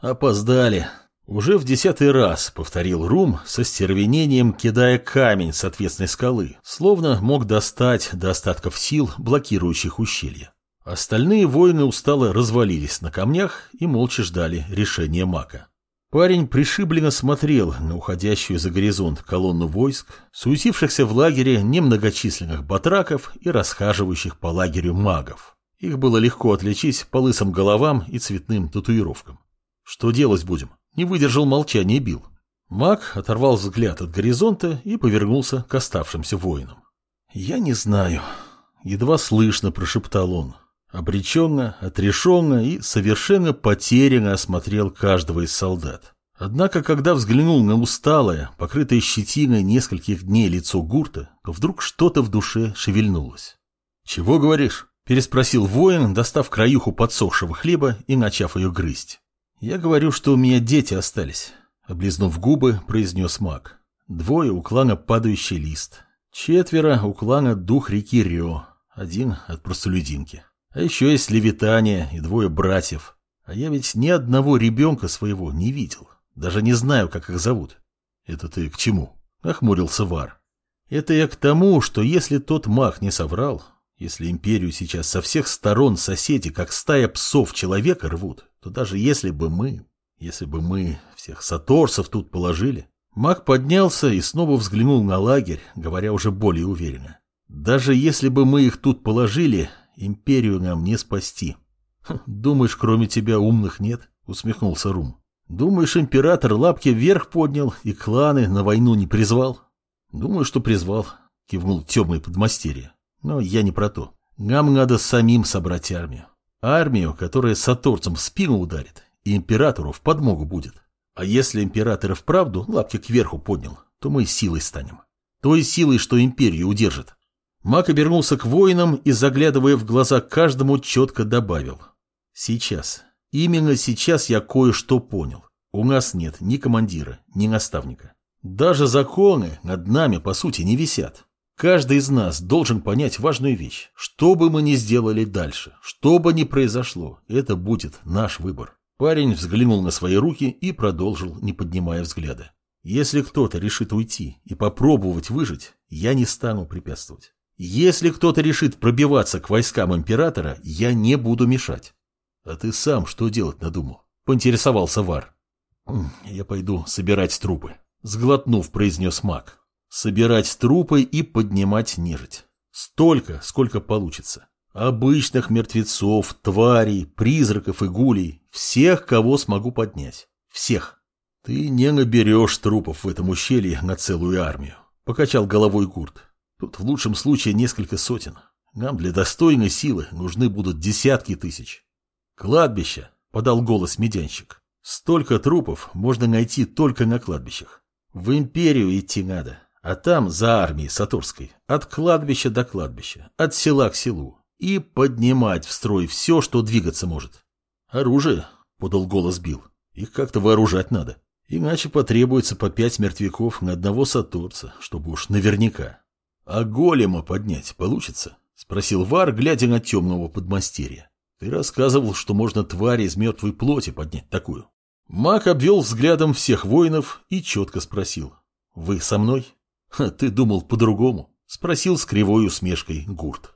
Опоздали. Уже в десятый раз повторил Рум со стервенением, кидая камень с ответственной скалы, словно мог достать до остатков сил, блокирующих ущелье. Остальные воины устало развалились на камнях и молча ждали решения мака. Парень пришибленно смотрел на уходящую за горизонт колонну войск, суетившихся в лагере немногочисленных батраков и расхаживающих по лагерю магов. Их было легко отличить по лысым головам и цветным татуировкам. Что делать будем? Не выдержал молчания Бил. Маг оторвал взгляд от горизонта и повернулся к оставшимся воинам. «Я не знаю», — едва слышно прошептал он. Обреченно, отрешенно и совершенно потерянно осмотрел каждого из солдат. Однако, когда взглянул на усталое, покрытое щетиной нескольких дней лицо гурта, вдруг что-то в душе шевельнулось. «Чего говоришь?» – переспросил воин, достав краюху подсохшего хлеба и начав ее грызть. «Я говорю, что у меня дети остались», – облизнув губы, произнес маг. «Двое у клана Падающий Лист, четверо у клана Дух реки Рио, один от простолюдинки». А еще есть левитание и двое братьев. А я ведь ни одного ребенка своего не видел. Даже не знаю, как их зовут. Это ты к чему? Охмурился Вар. Это я к тому, что если тот маг не соврал, если империю сейчас со всех сторон соседи, как стая псов человека рвут, то даже если бы мы, если бы мы всех саторсов тут положили... Маг поднялся и снова взглянул на лагерь, говоря уже более уверенно. Даже если бы мы их тут положили, Империю нам не спасти. Думаешь, кроме тебя умных нет? Усмехнулся Рум. Думаешь, император лапки вверх поднял и кланы на войну не призвал? Думаю, что призвал, кивнул темный подмастерье. Но я не про то. Нам надо самим собрать армию. Армию, которая саторцам в спину ударит, и императору в подмогу будет. А если император вправду лапки кверху поднял, то мы силой станем. Той силой, что империю удержит. Мак обернулся к воинам и, заглядывая в глаза каждому, четко добавил. «Сейчас. Именно сейчас я кое-что понял. У нас нет ни командира, ни наставника. Даже законы над нами, по сути, не висят. Каждый из нас должен понять важную вещь. Что бы мы ни сделали дальше, что бы ни произошло, это будет наш выбор». Парень взглянул на свои руки и продолжил, не поднимая взгляда. «Если кто-то решит уйти и попробовать выжить, я не стану препятствовать. Если кто-то решит пробиваться к войскам императора, я не буду мешать. А ты сам что делать надумал? Поинтересовался Вар. Я пойду собирать трупы. Сглотнув, произнес маг. Собирать трупы и поднимать нежить. Столько, сколько получится. Обычных мертвецов, тварей, призраков и гулей. Всех, кого смогу поднять. Всех. Ты не наберешь трупов в этом ущелье на целую армию. Покачал головой Гурт. Тут в лучшем случае несколько сотен. Нам для достойной силы нужны будут десятки тысяч. Кладбище, подал голос медянщик. Столько трупов можно найти только на кладбищах. В империю идти надо, а там за армией Сатурской, от кладбища до кладбища, от села к селу, и поднимать в строй все, что двигаться может. Оружие, подал голос Бил. Их как-то вооружать надо. Иначе потребуется по пять мертвяков на одного сатурца, чтобы уж наверняка. «А голема поднять получится?» — спросил Вар, глядя на темного подмастерья. «Ты рассказывал, что можно тварь из мертвой плоти поднять такую». Маг обвел взглядом всех воинов и четко спросил. «Вы со мной?» «Ты думал по-другому?» — спросил с кривой усмешкой Гурт.